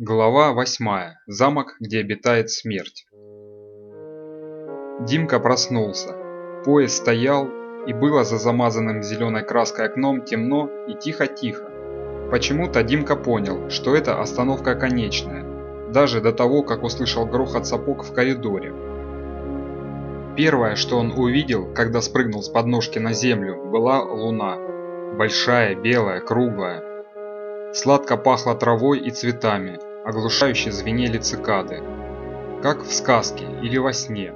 Глава 8. Замок, где обитает смерть. Димка проснулся. Поезд стоял, и было за замазанным зеленой краской окном темно и тихо-тихо. Почему-то Димка понял, что это остановка конечная, даже до того, как услышал грохот сапог в коридоре. Первое, что он увидел, когда спрыгнул с подножки на землю, была луна. Большая, белая, круглая, Сладко пахло травой и цветами, оглушающе звенели цикады. Как в сказке или во сне.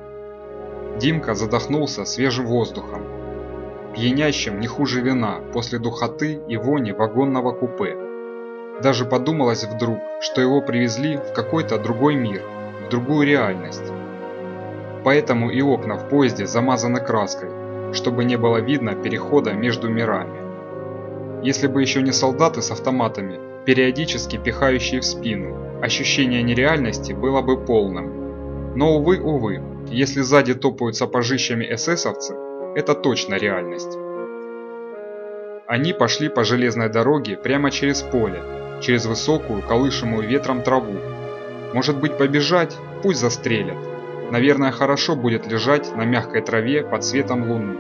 Димка задохнулся свежим воздухом, пьянящим не хуже вина после духоты и вони вагонного купе. Даже подумалось вдруг, что его привезли в какой-то другой мир, в другую реальность. Поэтому и окна в поезде замазаны краской, чтобы не было видно перехода между мирами. Если бы еще не солдаты с автоматами, периодически пихающие в спину, ощущение нереальности было бы полным. Но увы, увы, если сзади топают сапожищами эсэсовцы, это точно реальность. Они пошли по железной дороге прямо через поле, через высокую, колышемую ветром траву. Может быть побежать? Пусть застрелят. Наверное, хорошо будет лежать на мягкой траве под светом луны.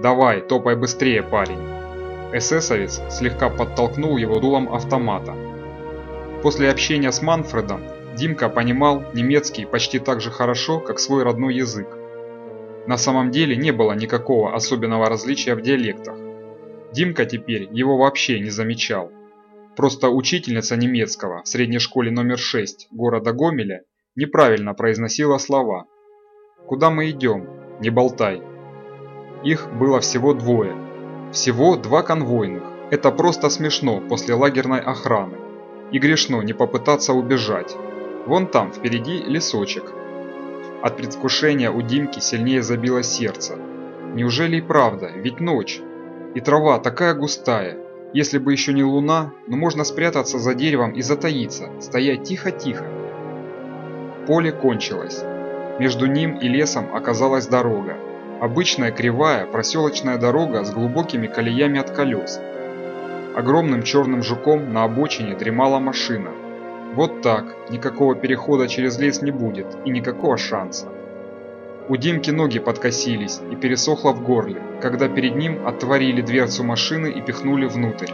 Давай, топай быстрее, парень. Эсэсовец слегка подтолкнул его дулом автомата. После общения с Манфредом Димка понимал немецкий почти так же хорошо, как свой родной язык. На самом деле не было никакого особенного различия в диалектах. Димка теперь его вообще не замечал. Просто учительница немецкого в средней школе номер 6 города Гомеля неправильно произносила слова. «Куда мы идем? Не болтай». Их было всего двое – всего два конвойных. Это просто смешно после лагерной охраны. И грешно не попытаться убежать. Вон там, впереди, лесочек. От предвкушения у Димки сильнее забило сердце. Неужели и правда? Ведь ночь. И трава такая густая. Если бы еще не луна, но можно спрятаться за деревом и затаиться, стоять тихо-тихо. Поле кончилось. Между ним и лесом оказалась дорога. Обычная кривая проселочная дорога с глубокими колеями от колес. Огромным черным жуком на обочине дремала машина. Вот так, никакого перехода через лес не будет и никакого шанса. У Димки ноги подкосились и пересохло в горле, когда перед ним отворили дверцу машины и пихнули внутрь.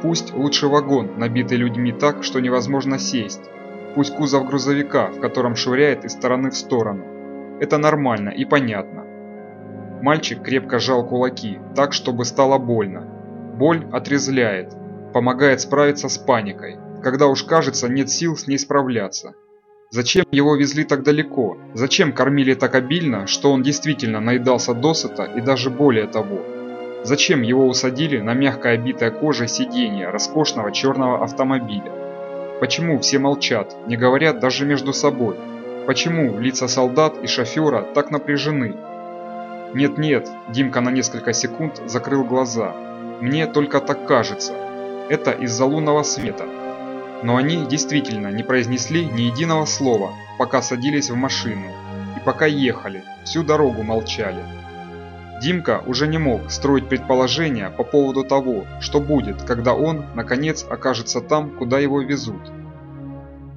Пусть лучше вагон, набитый людьми так, что невозможно сесть. Пусть кузов грузовика, в котором швыряет из стороны в сторону. Это нормально и понятно. Мальчик крепко сжал кулаки, так, чтобы стало больно. Боль отрезляет, помогает справиться с паникой, когда уж кажется нет сил с ней справляться. Зачем его везли так далеко? Зачем кормили так обильно, что он действительно наедался досыта и даже более того? Зачем его усадили на мягкое обитое кожей сиденье роскошного черного автомобиля? Почему все молчат, не говорят даже между собой? Почему лица солдат и шофера так напряжены, нет-нет, Димка на несколько секунд закрыл глаза. Мне только так кажется. Это из-за лунного света. Но они действительно не произнесли ни единого слова, пока садились в машину. И пока ехали, всю дорогу молчали. Димка уже не мог строить предположения по поводу того, что будет, когда он, наконец, окажется там, куда его везут.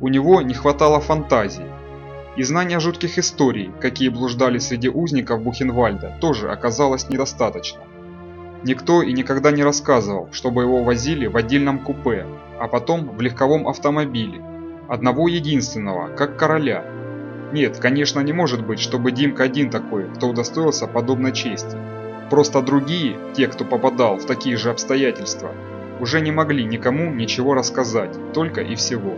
У него не хватало фантазии, и знания жутких историй, какие блуждали среди узников Бухенвальда, тоже оказалось недостаточно. Никто и никогда не рассказывал, чтобы его возили в отдельном купе, а потом в легковом автомобиле. Одного единственного, как короля. Нет, конечно, не может быть, чтобы Димка один такой, кто удостоился подобной чести. Просто другие, те, кто попадал в такие же обстоятельства, уже не могли никому ничего рассказать, только и всего.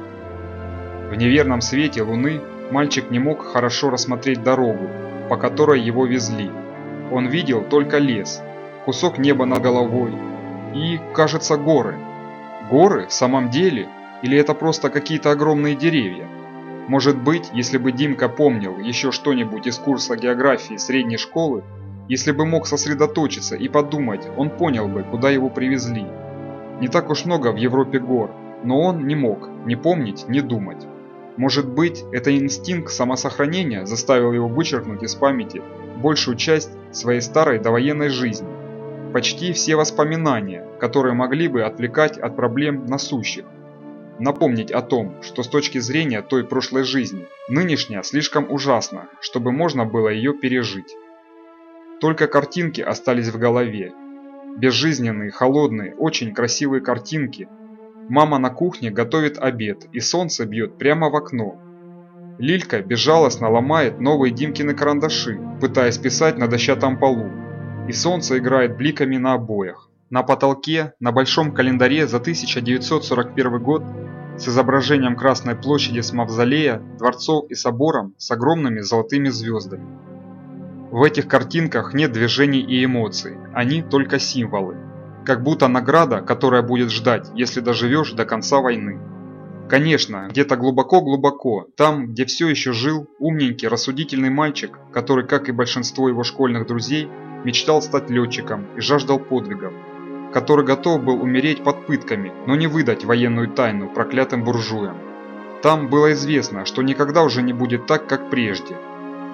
В неверном свете луны Мальчик не мог хорошо рассмотреть дорогу, по которой его везли. Он видел только лес, кусок неба над головой и, кажется, горы. Горы в самом деле? Или это просто какие-то огромные деревья? Может быть, если бы Димка помнил еще что-нибудь из курса географии средней школы, если бы мог сосредоточиться и подумать, он понял бы, куда его привезли. Не так уж много в Европе гор, но он не мог ни помнить, ни думать. Может быть, это инстинкт самосохранения заставил его вычеркнуть из памяти большую часть своей старой довоенной жизни. Почти все воспоминания, которые могли бы отвлекать от проблем насущих. напомнить о том, что с точки зрения той прошлой жизни, нынешняя слишком ужасна, чтобы можно было ее пережить. Только картинки остались в голове. Безжизненные, холодные, очень красивые картинки. Мама на кухне готовит обед, и солнце бьет прямо в окно. Лилька безжалостно ломает новые Димкины карандаши, пытаясь писать на дощатом полу. И солнце играет бликами на обоях. На потолке, на большом календаре за 1941 год с изображением Красной площади с мавзолея, дворцов и собором с огромными золотыми звездами. В этих картинках нет движений и эмоций, они только символы. Как будто награда, которая будет ждать, если доживешь до конца войны. Конечно, где-то глубоко-глубоко, там, где все еще жил умненький, рассудительный мальчик, который, как и большинство его школьных друзей, мечтал стать летчиком и жаждал подвигов, который готов был умереть под пытками, но не выдать военную тайну проклятым буржуям. Там было известно, что никогда уже не будет так, как прежде,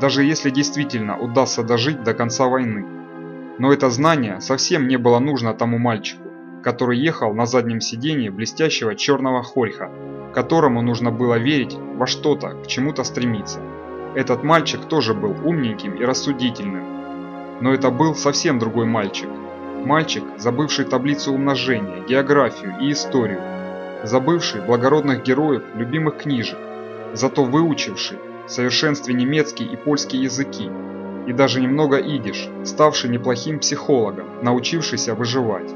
даже если действительно удастся дожить до конца войны. Но это знание совсем не было нужно тому мальчику, который ехал на заднем сиденье блестящего черного хорьха, которому нужно было верить во что-то, к чему-то стремиться. Этот мальчик тоже был умненьким и рассудительным. Но это был совсем другой мальчик. Мальчик, забывший таблицу умножения, географию и историю, забывший благородных героев любимых книжек, зато выучивший в совершенстве немецкий и польский языки, и даже немного идиш, ставший неплохим психологом, научившийся выживать.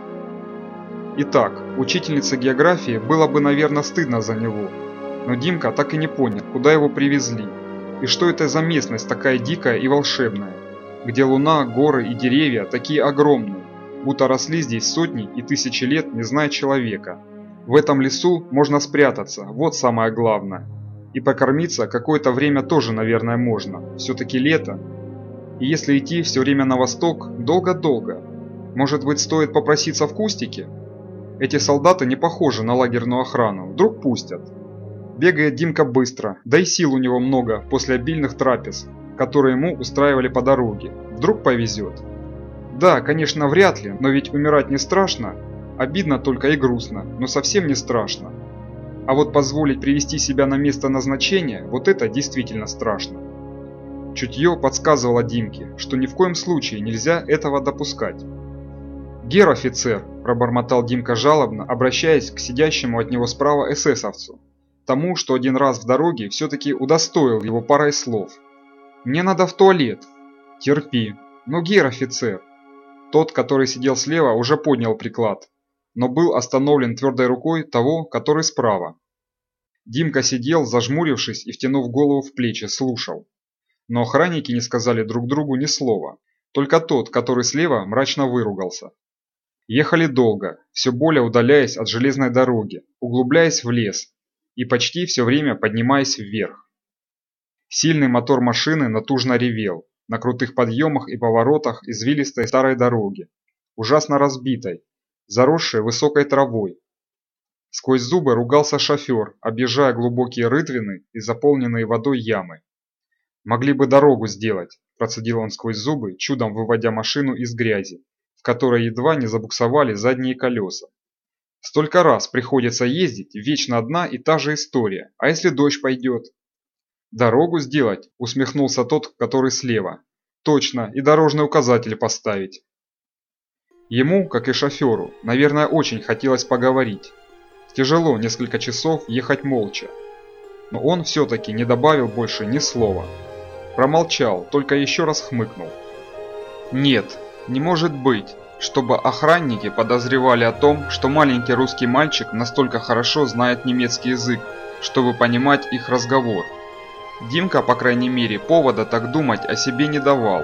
Итак, учительнице географии было бы, наверное, стыдно за него, но Димка так и не понял, куда его привезли, и что это за местность такая дикая и волшебная, где луна, горы и деревья такие огромные, будто росли здесь сотни и тысячи лет, не зная человека. В этом лесу можно спрятаться, вот самое главное. И покормиться какое-то время тоже, наверное, можно. Все-таки лето. И если идти все время на восток, долго-долго. Может быть, стоит попроситься в кустике? Эти солдаты не похожи на лагерную охрану. Вдруг пустят. Бегает Димка быстро, да и сил у него много после обильных трапез, которые ему устраивали по дороге. Вдруг повезет. Да, конечно, вряд ли, но ведь умирать не страшно. Обидно только и грустно, но совсем не страшно. А вот позволить привести себя на место назначения, вот это действительно страшно. Чутье подсказывало Димке, что ни в коем случае нельзя этого допускать. «Гер-офицер!» – пробормотал Димка жалобно, обращаясь к сидящему от него справа эсэсовцу. Тому, что один раз в дороге все-таки удостоил его парой слов. «Мне надо в туалет!» «Терпи!» «Ну, гер-офицер!» Тот, который сидел слева, уже поднял приклад но был остановлен твердой рукой того, который справа. Димка сидел, зажмурившись и втянув голову в плечи, слушал. Но охранники не сказали друг другу ни слова, только тот, который слева, мрачно выругался. Ехали долго, все более удаляясь от железной дороги, углубляясь в лес и почти все время поднимаясь вверх. Сильный мотор машины натужно ревел на крутых подъемах и поворотах извилистой старой дороги, ужасно разбитой, заросшее высокой травой. Сквозь зубы ругался шофер, объезжая глубокие рытвины и заполненные водой ямы. «Могли бы дорогу сделать», – процедил он сквозь зубы, чудом выводя машину из грязи, в которой едва не забуксовали задние колеса. «Столько раз приходится ездить, вечно одна и та же история, а если дождь пойдет?» «Дорогу сделать?» – усмехнулся тот, который слева. «Точно, и дорожный указатель поставить. Ему, как и шоферу, наверное, очень хотелось поговорить. Тяжело несколько часов ехать молча. Но он все-таки не добавил больше ни слова. Промолчал, только еще раз хмыкнул. Нет, не может быть, чтобы охранники подозревали о том, что маленький русский мальчик настолько хорошо знает немецкий язык, чтобы понимать их разговор. Димка, по крайней мере, повода так думать о себе не давал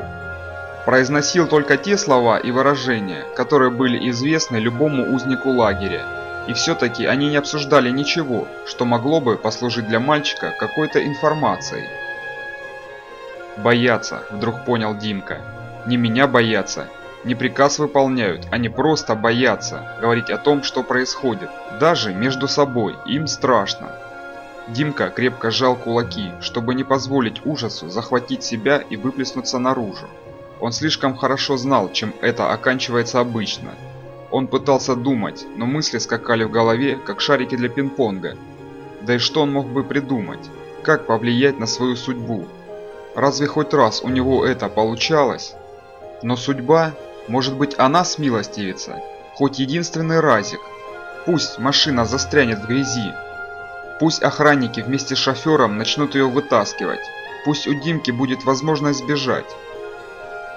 произносил только те слова и выражения, которые были известны любому узнику лагеря, и все-таки они не обсуждали ничего, что могло бы послужить для мальчика какой-то информацией. «Боятся», – вдруг понял Димка. «Не меня боятся, не приказ выполняют, они просто боятся говорить о том, что происходит. Даже между собой им страшно». Димка крепко сжал кулаки, чтобы не позволить ужасу захватить себя и выплеснуться наружу. Он слишком хорошо знал, чем это оканчивается обычно. Он пытался думать, но мысли скакали в голове, как шарики для пинг-понга, Да и что он мог бы придумать? Как повлиять на свою судьбу? Разве хоть раз у него это получалось? Но судьба, может быть она смилостивится? Хоть единственный разик. Пусть машина застрянет в грязи. Пусть охранники вместе с шофером начнут ее вытаскивать. Пусть у Димки будет возможность сбежать.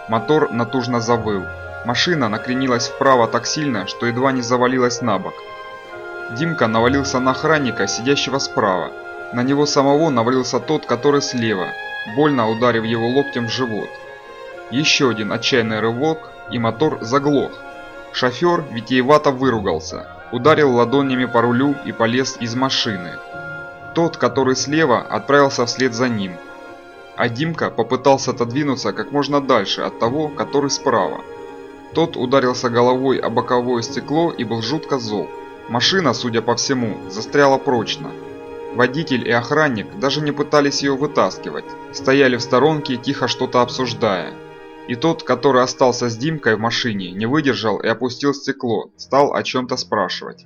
Мотор натужно завыл. Машина накренилась вправо так сильно, что едва не завалилась на бок. Димка навалился на охранника, сидящего справа. На него самого навалился тот, который слева, больно ударив его локтем в живот. Еще один отчаянный рывок, и мотор заглох. Шофер витиевато выругался, ударил ладонями по рулю и полез из машины. Тот, который слева, отправился вслед за ним. А Димка попытался отодвинуться как можно дальше от того, который справа. Тот ударился головой о боковое стекло и был жутко зол. Машина, судя по всему, застряла прочно. Водитель и охранник даже не пытались ее вытаскивать, стояли в сторонке, тихо что-то обсуждая. И тот, который остался с Димкой в машине, не выдержал и опустил стекло, стал о чем-то спрашивать.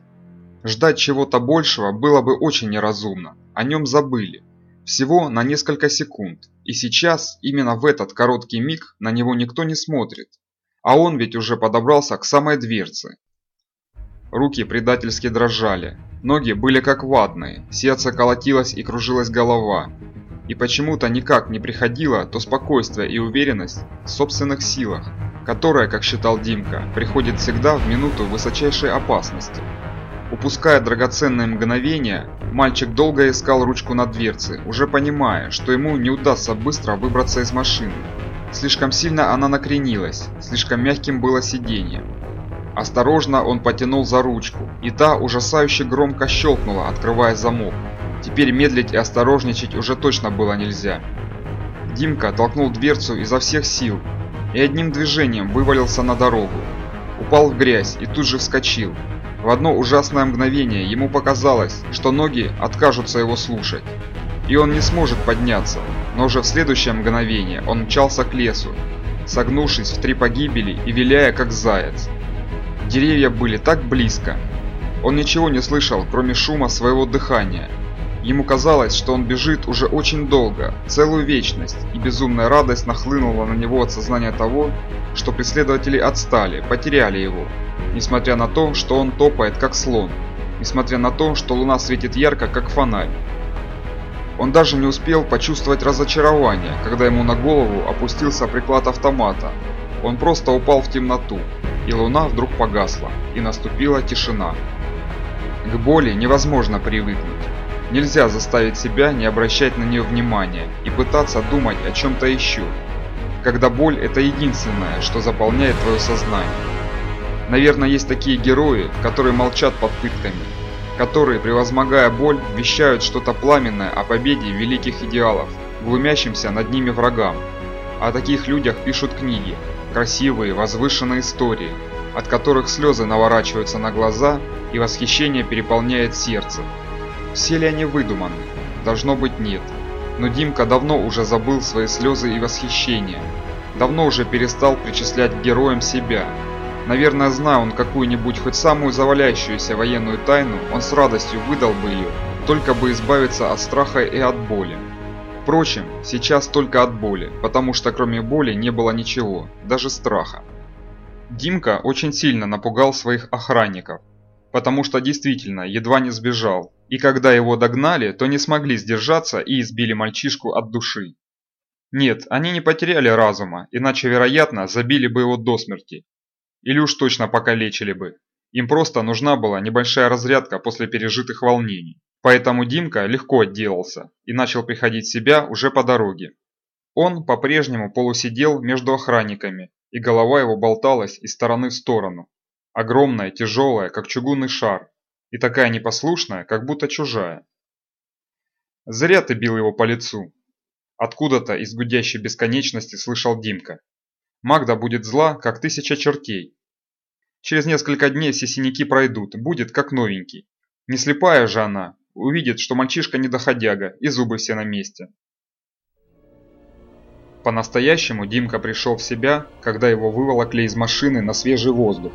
Ждать чего-то большего было бы очень неразумно, о нем забыли. Всего на несколько секунд, и сейчас, именно в этот короткий миг, на него никто не смотрит. А он ведь уже подобрался к самой дверце. Руки предательски дрожали, ноги были как ватные, сердце колотилось и кружилась голова. И почему-то никак не приходило то спокойствие и уверенность в собственных силах, которая, как считал Димка, приходит всегда в минуту высочайшей опасности. Упуская драгоценные мгновения, мальчик долго искал ручку на дверце, уже понимая, что ему не удастся быстро выбраться из машины. Слишком сильно она накренилась, слишком мягким было сиденье. Осторожно он потянул за ручку, и та ужасающе громко щелкнула, открывая замок. Теперь медлить и осторожничать уже точно было нельзя. Димка толкнул дверцу изо всех сил и одним движением вывалился на дорогу. Упал в грязь и тут же вскочил. В одно ужасное мгновение ему показалось, что ноги откажутся его слушать. И он не сможет подняться, но уже в следующее мгновение он мчался к лесу, согнувшись в три погибели и виляя как заяц. Деревья были так близко. Он ничего не слышал, кроме шума своего дыхания. Ему казалось, что он бежит уже очень долго, целую вечность, и безумная радость нахлынула на него от сознания того, что преследователи отстали, потеряли его, несмотря на то, что он топает как слон, несмотря на то, что луна светит ярко, как фонарь. Он даже не успел почувствовать разочарование, когда ему на голову опустился приклад автомата. Он просто упал в темноту, и луна вдруг погасла, и наступила тишина. К боли невозможно привыкнуть. Нельзя заставить себя не обращать на нее внимания и пытаться думать о чем-то еще, когда боль – это единственное, что заполняет твое сознание. Наверное, есть такие герои, которые молчат под пытками, которые, превозмогая боль, вещают что-то пламенное о победе великих идеалов, глумящимся над ними врагам. О таких людях пишут книги, красивые, возвышенные истории, от которых слезы наворачиваются на глаза и восхищение переполняет сердце. Все ли они выдуманы? Должно быть нет. Но Димка давно уже забыл свои слезы и восхищение. Давно уже перестал причислять героям себя. Наверное, зная он какую-нибудь хоть самую завалящуюся военную тайну, он с радостью выдал бы ее, только бы избавиться от страха и от боли. Впрочем, сейчас только от боли, потому что кроме боли не было ничего, даже страха. Димка очень сильно напугал своих охранников, потому что действительно едва не сбежал, и когда его догнали, то не смогли сдержаться и избили мальчишку от души. Нет, они не потеряли разума, иначе, вероятно, забили бы его до смерти. Или уж точно покалечили бы. Им просто нужна была небольшая разрядка после пережитых волнений. Поэтому Димка легко отделался и начал приходить в себя уже по дороге. Он по-прежнему полусидел между охранниками, и голова его болталась из стороны в сторону. Огромная, тяжелая, как чугунный шар, и такая непослушная, как будто чужая. «Зря ты бил его по лицу!» Откуда-то из гудящей бесконечности слышал Димка. «Магда будет зла, как тысяча чертей. Через несколько дней все синяки пройдут, будет как новенький. Не слепая же она, увидит, что мальчишка недоходяга и зубы все на месте. По-настоящему Димка пришел в себя, когда его выволокли из машины на свежий воздух.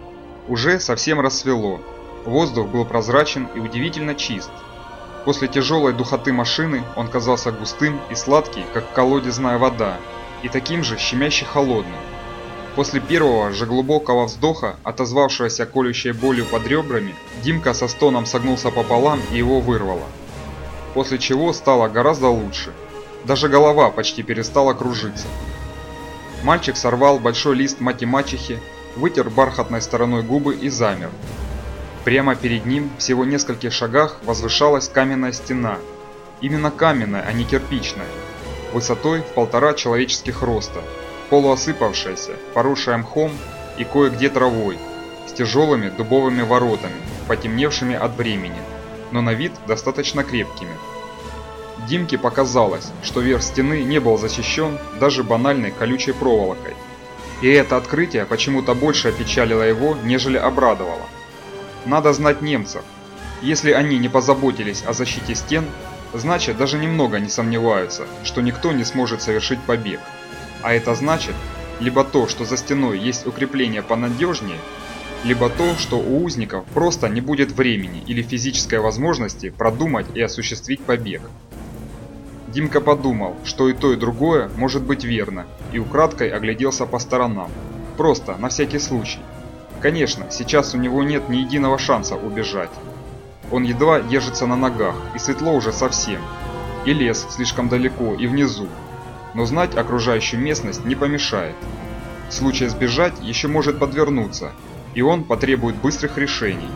Уже совсем рассвело. Воздух был прозрачен и удивительно чист. После тяжелой духоты машины он казался густым и сладкий, как колодезная вода, и таким же щемяще холодным. После первого же глубокого вздоха, отозвавшегося колющей болью под ребрами, Димка со стоном согнулся пополам и его вырвало. После чего стало гораздо лучше. Даже голова почти перестала кружиться. Мальчик сорвал большой лист мати-мачехи, вытер бархатной стороной губы и замер. Прямо перед ним, всего в нескольких шагах, возвышалась каменная стена. Именно каменная, а не кирпичная. Высотой в полтора человеческих роста, полуосыпавшаяся, поросшая мхом и кое-где травой, с тяжелыми дубовыми воротами, потемневшими от времени, но на вид достаточно крепкими. Димке показалось, что верх стены не был защищен даже банальной колючей проволокой. И это открытие почему-то больше опечалило его, нежели обрадовало. Надо знать немцев. Если они не позаботились о защите стен, значит даже немного не сомневаются, что никто не сможет совершить побег. А это значит, либо то, что за стеной есть укрепление понадежнее, либо то, что у узников просто не будет времени или физической возможности продумать и осуществить побег. Димка подумал, что и то, и другое может быть верно, и украдкой огляделся по сторонам. Просто, на всякий случай. Конечно, сейчас у него нет ни единого шанса убежать. Он едва держится на ногах, и светло уже совсем. И лес слишком далеко и внизу, но знать окружающую местность не помешает. Случай сбежать еще может подвернуться, и он потребует быстрых решений.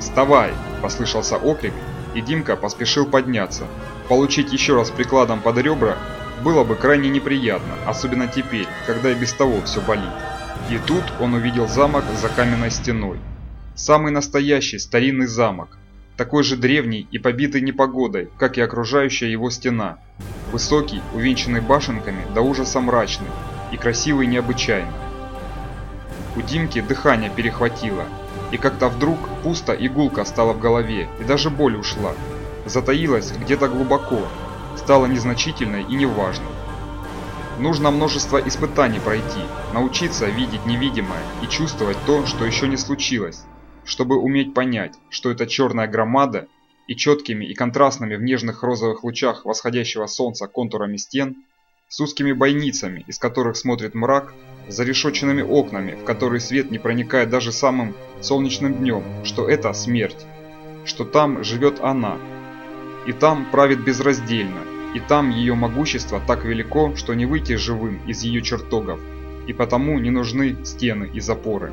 «Вставай!» – послышался оклик, и Димка поспешил подняться. Получить еще раз прикладом под ребра было бы крайне неприятно, особенно теперь, когда и без того все болит. И тут он увидел замок за каменной стеной. Самый настоящий старинный замок, такой же древний и побитый непогодой, как и окружающая его стена. Высокий, увенчанный башенками, до ужаса мрачный и красивый необычайно. У Димки дыхание перехватило, и как-то вдруг пусто и гулко стало в голове, и даже боль ушла. Затаилась где-то глубоко, стала незначительной и неважной. Нужно множество испытаний пройти, научиться видеть невидимое и чувствовать то, что еще не случилось, чтобы уметь понять, что эта черная громада и четкими и контрастными в нежных розовых лучах восходящего солнца контурами стен, с узкими бойницами, из которых смотрит мрак, с зарешоченными окнами, в которые свет не проникает даже самым солнечным днем, что это смерть, что там живет она, и там правит безраздельно, и там ее могущество так велико, что не выйти живым из ее чертогов, и потому не нужны стены и запоры.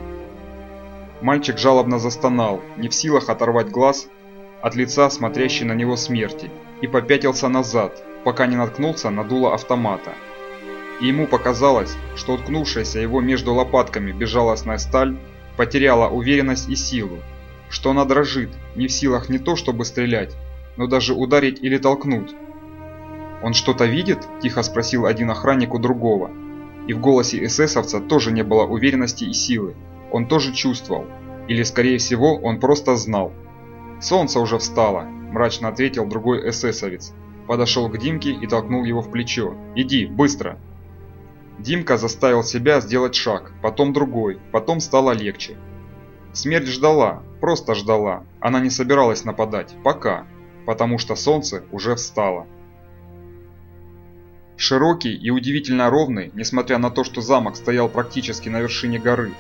Мальчик жалобно застонал, не в силах оторвать глаз от лица смотрящей на него смерти, и попятился назад, пока не наткнулся на дуло автомата. И ему показалось, что уткнувшаяся его между лопатками безжалостная сталь потеряла уверенность и силу, что она дрожит, не в силах не то чтобы стрелять, но даже ударить или толкнуть. «Он что-то видит?» – тихо спросил один охранник у другого. И в голосе эсэсовца тоже не было уверенности и силы. Он тоже чувствовал. Или, скорее всего, он просто знал. «Солнце уже встало», – мрачно ответил другой эсэсовец. Подошел к Димке и толкнул его в плечо. «Иди, быстро!» Димка заставил себя сделать шаг, потом другой, потом стало легче. Смерть ждала, просто ждала. Она не собиралась нападать, пока, потому что солнце уже встало. Широкий и удивительно ровный, несмотря на то, что замок стоял практически на вершине горы,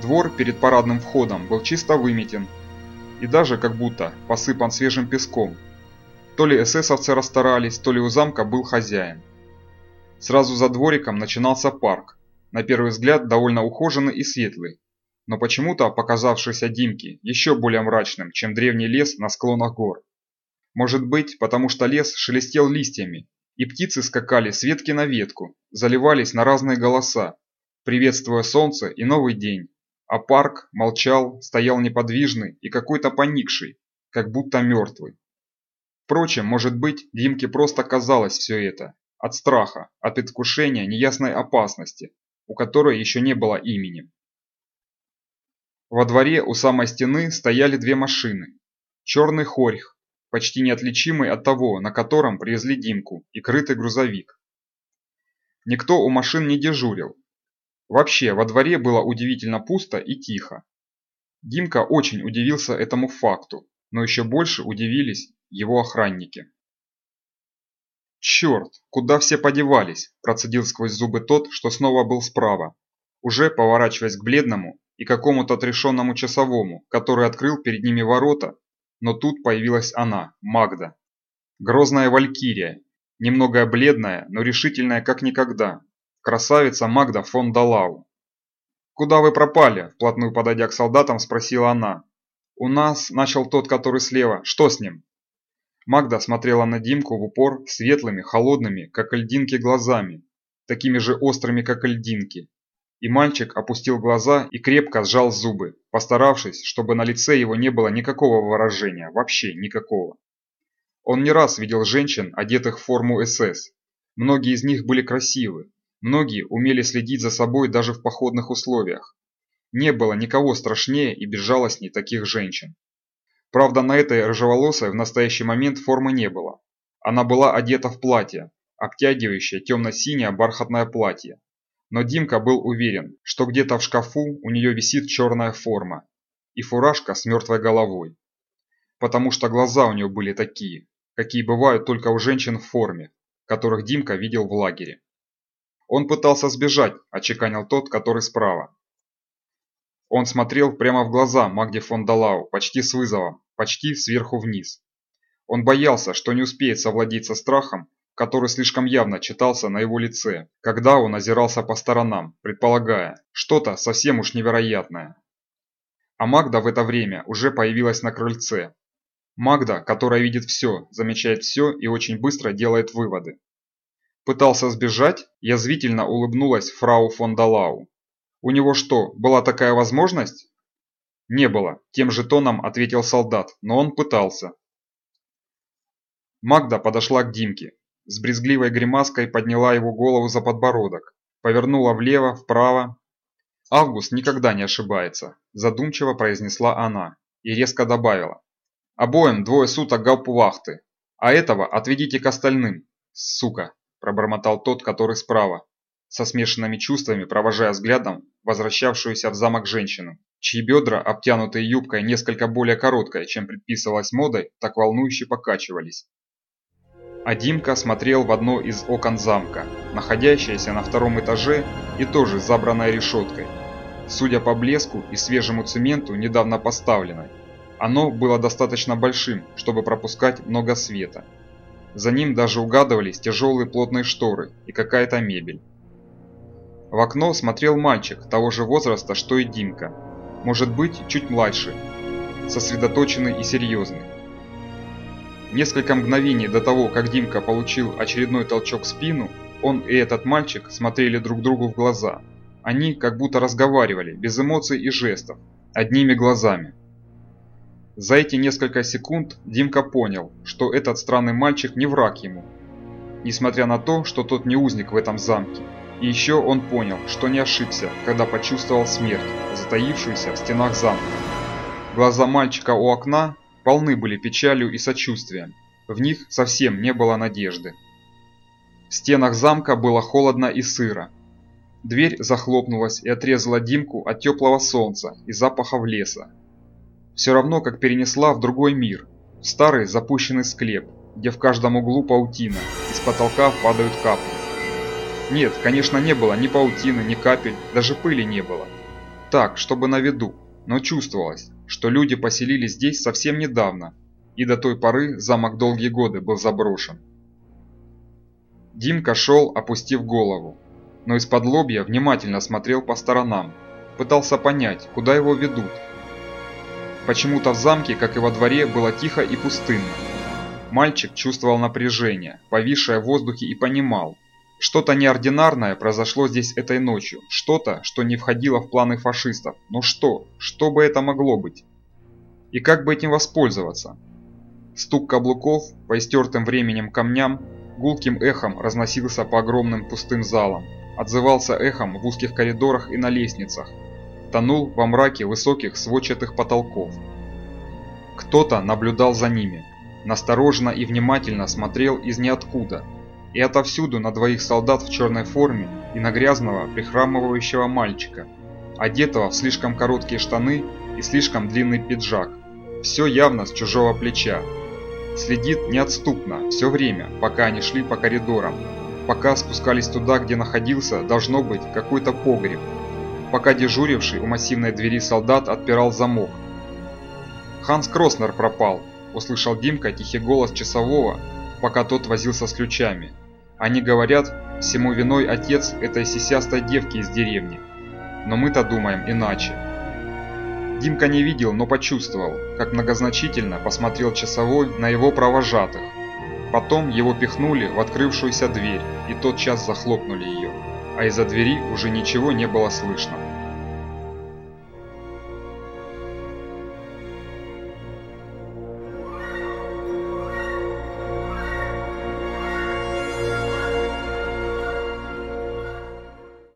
двор перед парадным входом был чисто выметен, и даже как будто посыпан свежим песком. То ли эсэсовцы расстарались, то ли у замка был хозяин. Сразу за двориком начинался парк, на первый взгляд довольно ухоженный и светлый, но почему-то показавшийся Димке еще более мрачным, чем древний лес на склонах гор. Может быть, потому что лес шелестел листьями, и птицы скакали с ветки на ветку, заливались на разные голоса, приветствуя солнце и новый день. А парк молчал, стоял неподвижный и какой-то поникший, как будто мертвый. Впрочем, может быть, Димке просто казалось все это. От страха, от предвкушения неясной опасности, у которой еще не было имени. Во дворе у самой стены стояли две машины. Черный хорьх, почти неотличимый от того, на котором привезли Димку, и крытый грузовик. Никто у машин не дежурил, Вообще, во дворе было удивительно пусто и тихо. Димка очень удивился этому факту, но еще больше удивились его охранники. «Черт, куда все подевались?» – процедил сквозь зубы тот, что снова был справа, уже поворачиваясь к бледному и какому-то отрешенному часовому, который открыл перед ними ворота, но тут появилась она, Магда. Грозная валькирия, немного бледная, но решительная как никогда. Красавица Магда фон Далау. «Куда вы пропали?» – вплотную подойдя к солдатам, спросила она. «У нас», – начал тот, который слева, – «что с ним?» Магда смотрела на Димку в упор светлыми, холодными, как льдинки, глазами, такими же острыми, как льдинки. И мальчик опустил глаза и крепко сжал зубы, постаравшись, чтобы на лице его не было никакого выражения, вообще никакого. Он не раз видел женщин, одетых в форму СС. Многие из них были красивы, многие умели следить за собой даже в походных условиях. Не было никого страшнее и безжалостнее таких женщин. Правда, на этой рыжеволосой в настоящий момент формы не было. Она была одета в платье, обтягивающее темно-синее бархатное платье. Но Димка был уверен, что где-то в шкафу у нее висит черная форма и фуражка с мертвой головой. Потому что глаза у нее были такие, какие бывают только у женщин в форме, которых Димка видел в лагере. Он пытался сбежать, очеканил тот, который справа. Он смотрел прямо в глаза Магде фон Далау, почти с вызовом, почти сверху вниз. Он боялся, что не успеет совладеть со страхом, который слишком явно читался на его лице, когда он озирался по сторонам, предполагая, что-то совсем уж невероятное. А Магда в это время уже появилась на крыльце. Магда, которая видит все, замечает все и очень быстро делает выводы. Пытался сбежать, язвительно улыбнулась фрау фон Далау. У него что, была такая возможность? Не было, тем же тоном ответил солдат, но он пытался. Магда подошла к Димке. С брезгливой гримаской подняла его голову за подбородок, повернула влево, вправо. Август никогда не ошибается, задумчиво произнесла она и резко добавила. Обоим двое суток гауптвахты, а этого отведите к остальным, сука, пробормотал тот, который справа, со смешанными чувствами провожая взглядом возвращавшуюся в замок женщину, чьи бедра, обтянутые юбкой несколько более короткой, чем предписывалось модой, так волнующе покачивались. А Димка смотрел в одно из окон замка, находящееся на втором этаже и тоже забранное решеткой. Судя по блеску и свежему цементу, недавно поставленной, оно было достаточно большим, чтобы пропускать много света. За ним даже угадывались тяжелые плотные шторы и какая-то мебель. В окно смотрел мальчик того же возраста, что и Димка. Может быть, чуть младше, сосредоточенный и серьезный. Несколько мгновений до того, как Димка получил очередной толчок в спину, он и этот мальчик смотрели друг другу в глаза. Они как будто разговаривали, без эмоций и жестов, одними глазами. За эти несколько секунд Димка понял, что этот странный мальчик не враг ему. Несмотря на то, что тот не узник в этом замке, и еще он понял, что не ошибся, когда почувствовал смерть, затаившуюся в стенах замка. Глаза мальчика у окна полны были печалью и сочувствием. В них совсем не было надежды. В стенах замка было холодно и сыро. Дверь захлопнулась и отрезала Димку от теплого солнца и запахов леса. Все равно, как перенесла в другой мир, в старый запущенный склеп, где в каждом углу паутина, из потолка падают капли. Нет, конечно, не было ни паутины, ни капель, даже пыли не было. Так, чтобы на виду, но чувствовалось, что люди поселились здесь совсем недавно, и до той поры замок долгие годы был заброшен. Димка шел, опустив голову, но из-под лобья внимательно смотрел по сторонам, пытался понять, куда его ведут. Почему-то в замке, как и во дворе, было тихо и пустынно. Мальчик чувствовал напряжение, повисшее в воздухе и понимал, что-то неординарное произошло здесь этой ночью, что-то, что не входило в планы фашистов. Но что? Что бы это могло быть? И как бы этим воспользоваться? Стук каблуков по истертым временем камням гулким эхом разносился по огромным пустым залам, отзывался эхом в узких коридорах и на лестницах, тонул во мраке высоких сводчатых потолков. Кто-то наблюдал за ними, настороженно и внимательно смотрел из ниоткуда – и отовсюду на двоих солдат в черной форме и на грязного, прихрамывающего мальчика, одетого в слишком короткие штаны и слишком длинный пиджак. Все явно с чужого плеча. следит неотступно, все время, пока они шли по коридорам, пока спускались туда, где находился, должно быть, какой-то погреб, пока дежуривший у массивной двери солдат отпирал замок. «Ханс Кроснер пропал», – услышал Димка тихий голос часового, пока тот возился с ключами. «Они говорят, всему виной отец этой сисястой девки из деревни. Но мы-то думаем иначе». Димка не видел, но почувствовал, как многозначительно посмотрел часовой на его провожатых. Потом его пихнули в открывшуюся дверь и тотчас захлопнули ее, а из-за двери уже ничего не было слышно.